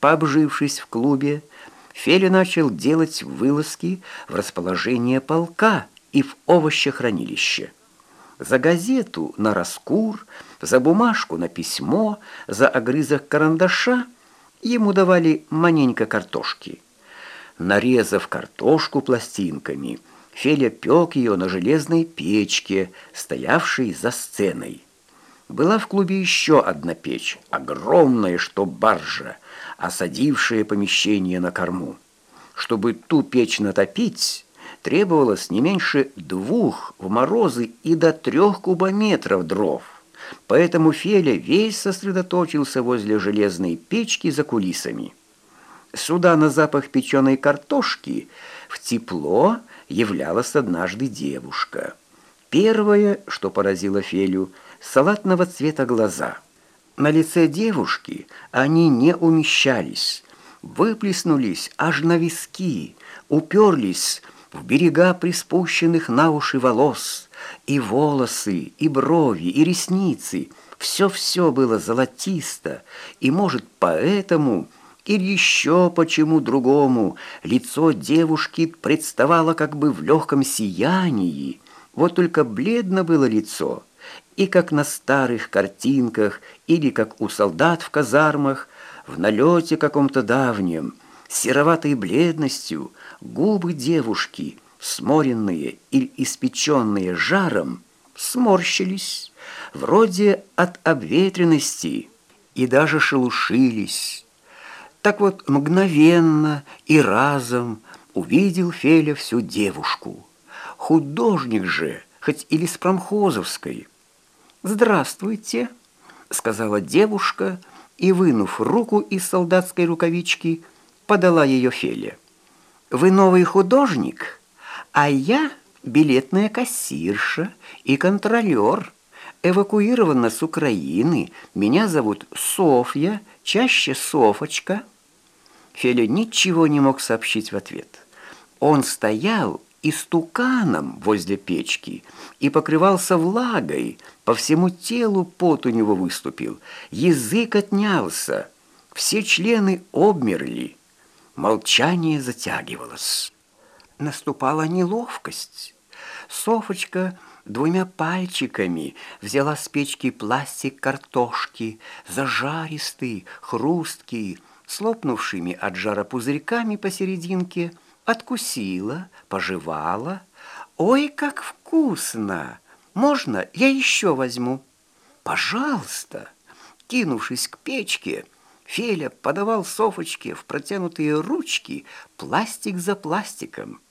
пообжившись в клубе, Феля начал делать вылазки в расположение полка и в овощехранилище. За газету на раскур, за бумажку на письмо, за огрызок карандаша ему давали маненько картошки. Нарезав картошку пластинками, Феля пек ее на железной печке, стоявшей за сценой. Была в клубе еще одна печь, огромная, что баржа, осадившая помещение на корму. Чтобы ту печь натопить, требовалось не меньше двух в морозы и до трех кубометров дров. Поэтому Феля весь сосредоточился возле железной печки за кулисами. Сюда на запах печеной картошки в тепло являлась однажды девушка. Первое, что поразило Фелю, салатного цвета глаза. На лице девушки они не умещались, выплеснулись аж на виски, уперлись в берега приспущенных на уши волос, и волосы, и брови, и ресницы. Все-все было золотисто, и, может, поэтому или еще почему другому лицо девушки представало как бы в легком сиянии. Вот только бледно было лицо, и как на старых картинках, или как у солдат в казармах, в налете каком-то давнем, сероватой бледностью, губы девушки, сморенные или испеченные жаром, сморщились, вроде от обветренности, и даже шелушились. Так вот, мгновенно и разом увидел Феля всю девушку. Художник же, хоть или с промхозовской. «Здравствуйте», — сказала девушка, и, вынув руку из солдатской рукавички, подала ее Феле. «Вы новый художник, а я билетная кассирша и контролер. Эвакуирована с Украины. Меня зовут Софья, чаще Софочка». Феля ничего не мог сообщить в ответ. Он стоял истуканом возле печки и покрывался влагой, по всему телу пот у него выступил, язык отнялся, все члены обмерли, молчание затягивалось. Наступала неловкость. Софочка двумя пальчиками взяла с печки пластик картошки, зажаристый, хрусткий, слопнувшими от жара пузырьками посерединке, откусила, пожевала. «Ой, как вкусно! Можно я еще возьму?» «Пожалуйста!» Кинувшись к печке, Феля подавал Софочке в протянутые ручки пластик за пластиком.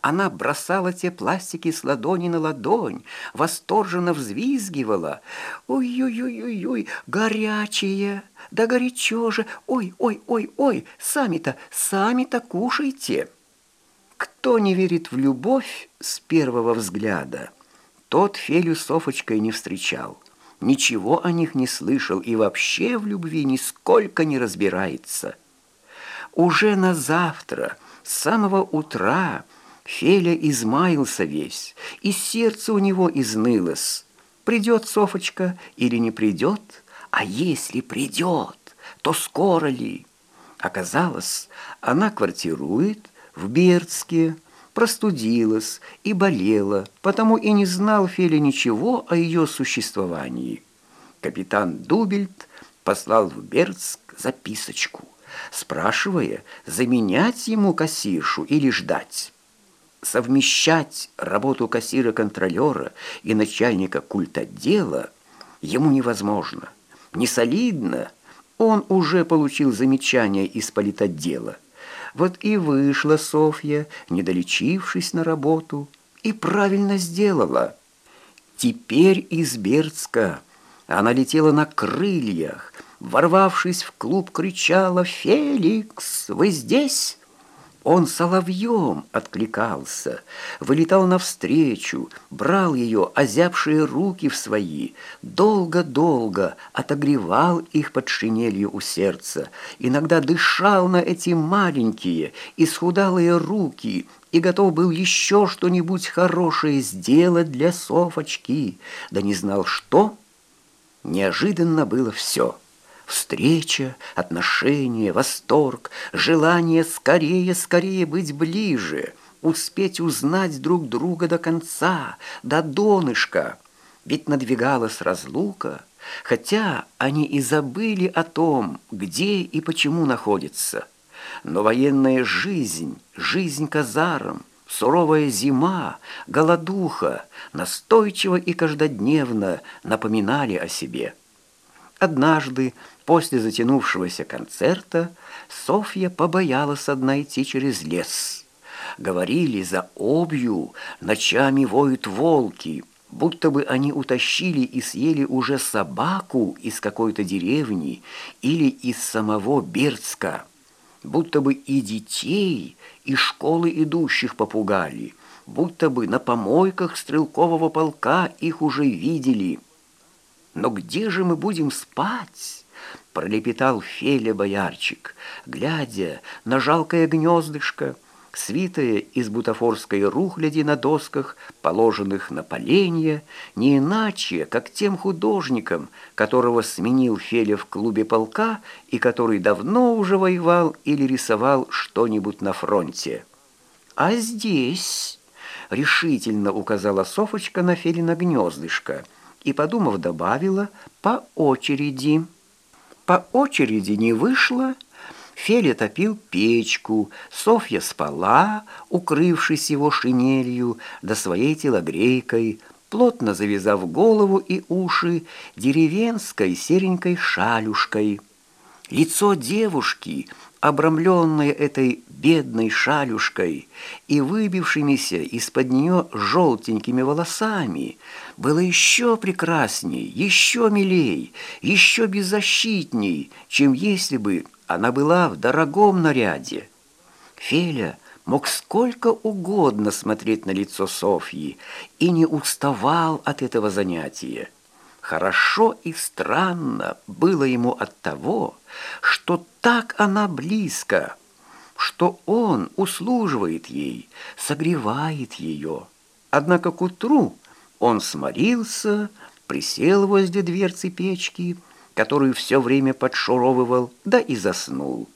Она бросала те пластики с ладони на ладонь, восторженно взвизгивала. «Ой-ой-ой-ой-ой, горячие! Да горячо же! Ой-ой-ой-ой, сами-то, сами-то кушайте!» Кто не верит в любовь с первого взгляда, тот Фелю Софочкой не встречал, ничего о них не слышал и вообще в любви нисколько не разбирается. Уже на завтра, с самого утра, Феля измаился весь, и сердце у него изнылось. Придет Софочка или не придет, а если придет, то скоро ли? Оказалось, она квартирует в Бердске, простудилась и болела, потому и не знал Феля ничего о ее существовании. Капитан Дубельт послал в Бердск записочку, спрашивая, заменять ему кассиршу или ждать. Совмещать работу кассира-контролера и начальника культотдела ему невозможно. Не солидно. Он уже получил замечание из политотдела – вот и вышла Софья, не долечившись на работу, и правильно сделала. Теперь из Бердска она летела на крыльях, ворвавшись в клуб, кричала «Феликс, вы здесь?» Он соловьем откликался, вылетал навстречу, брал ее озябшие руки в свои, долго-долго отогревал их под шинелью у сердца, иногда дышал на эти маленькие, исхудалые руки и готов был еще что-нибудь хорошее сделать для Софочки, да не знал что. Неожиданно было все. Встреча, отношения, восторг, желание скорее-скорее быть ближе, успеть узнать друг друга до конца, до донышка. Ведь надвигалась разлука, хотя они и забыли о том, где и почему находятся. Но военная жизнь, жизнь казарм, суровая зима, голодуха настойчиво и каждодневно напоминали о себе. Однажды, после затянувшегося концерта, Софья побоялась одна идти через лес. Говорили, за обью ночами воют волки, будто бы они утащили и съели уже собаку из какой-то деревни или из самого Бердска будто бы и детей из школы идущих попугали, будто бы на помойках стрелкового полка их уже видели. «Но где же мы будем спать?» — пролепетал Феля Боярчик, глядя на жалкое гнездышко — свитое из бутафорской рухляди на досках, положенных на поленья, не иначе, как тем художником, которого сменил Феля в клубе полка и который давно уже воевал или рисовал что-нибудь на фронте. «А здесь...» — решительно указала Софочка на Фелина гнездышко и, подумав, добавила «по очереди». По очереди не вышло, — Феля топил печку, Софья спала, укрывшись его шинелью да своей телогрейкой, плотно завязав голову и уши деревенской серенькой шалюшкой. Лицо девушки, обрамленное этой бедной шалюшкой и выбившимися из-под нее желтенькими волосами, было еще прекрасней, еще милей, еще беззащитней, чем если бы она была в дорогом наряде. Феля мог сколько угодно смотреть на лицо Софьи и не уставал от этого занятия. Хорошо и странно было ему от того, что так она близко, что он услуживает ей, согревает ее. Однако к утру он сморился, присел возле дверцы печки, которую все время подшуровывал, да и заснул.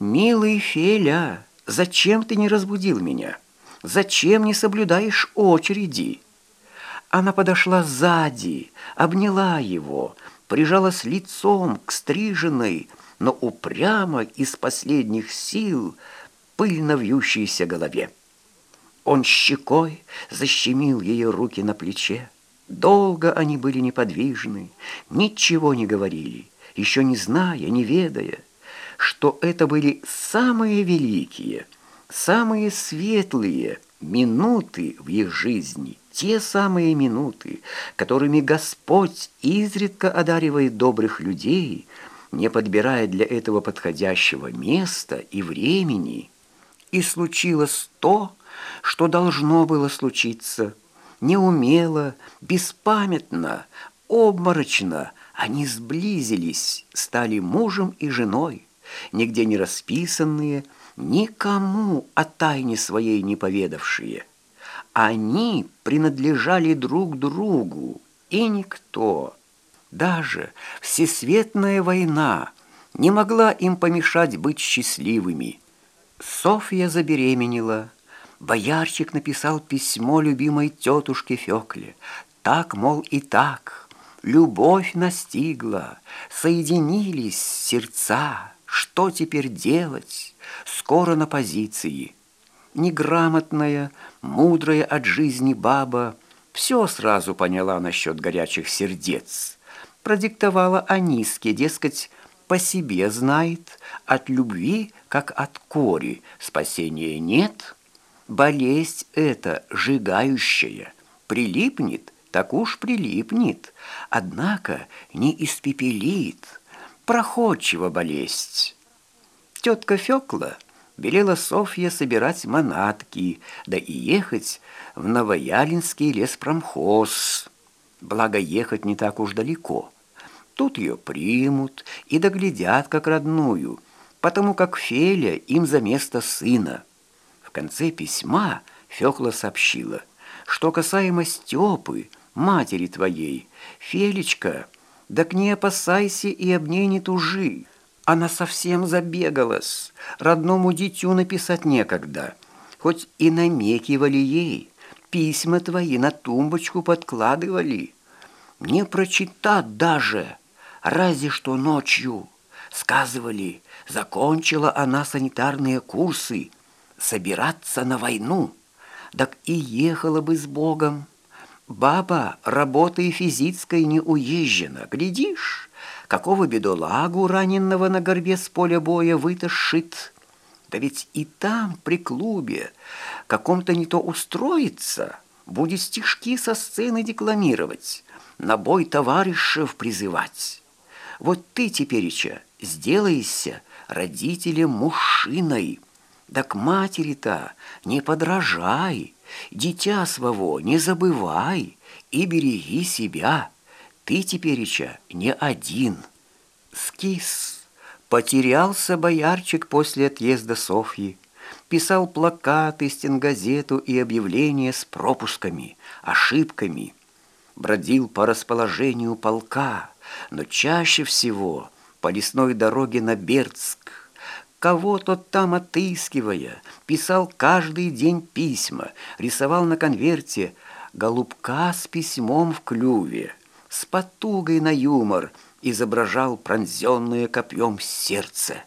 «Милый Феля, зачем ты не разбудил меня? Зачем не соблюдаешь очереди?» Она подошла сзади, обняла его, прижалась лицом к стриженной, но упрямо из последних сил пыльно вьющейся голове. Он щекой защемил ее руки на плече, Долго они были неподвижны, ничего не говорили, еще не зная, не ведая, что это были самые великие, самые светлые минуты в их жизни, те самые минуты, которыми Господь изредка одаривает добрых людей, не подбирая для этого подходящего места и времени. И случилось то, что должно было случиться – неумело, беспамятно, обморочно они сблизились, стали мужем и женой, нигде не расписанные, никому о тайне своей не поведавшие. Они принадлежали друг другу, и никто, даже всесветная война, не могла им помешать быть счастливыми. Софья забеременела, Боярчик написал письмо любимой тетушке Фекле. Так, мол, и так. Любовь настигла, соединились сердца. Что теперь делать? Скоро на позиции. Неграмотная, мудрая от жизни баба все сразу поняла насчет горячих сердец. Продиктовала Аниске, дескать, по себе знает, от любви, как от кори, спасения нет — Болезнь эта сжигающая, прилипнет, так уж прилипнет, однако не испепелит, проходчива болезнь. Тетка Фёкла велела Софье собирать манатки, да и ехать в Новоялинский леспромхоз. Благо ехать не так уж далеко. Тут ее примут и доглядят как родную, потому как Феля им за место сына. В конце письма Фёкла сообщила, что касаемо Стёпы, матери твоей, Фелечка Так не опасайся и об ней не тужи. Она совсем забегалась, родному дитю написать некогда. Хоть и намекивали ей, письма твои на тумбочку подкладывали. Не прочитать даже, разве что ночью. Сказывали, закончила она санитарные курсы, собираться на войну. Так и ехала бы с Богом. Баба работой физической не уезжена, глядишь, какого бедолагу раненного на горбе с поля боя вытащит. Да ведь и там, при клубе, каком-то не то устроиться, будет стишки со сцены декламировать, на бой товарищев призывать. Вот ты, тепереча, сделайся родителем мужчиной, да к матери-то не подражай, дитя своего не забывай и береги себя. Ты тепереча не один. Скис. Потерялся боярчик после отъезда Софьи. Писал плакаты, стенгазету и объявления с пропусками, ошибками. Бродил по расположению полка, но чаще всего по лесной дороге на Бердск. Кого-то там отыскивая, писал каждый день письма, рисовал на конверте голубка с письмом в клюве, с потугой на юмор, изображал пронзенное копьем сердце.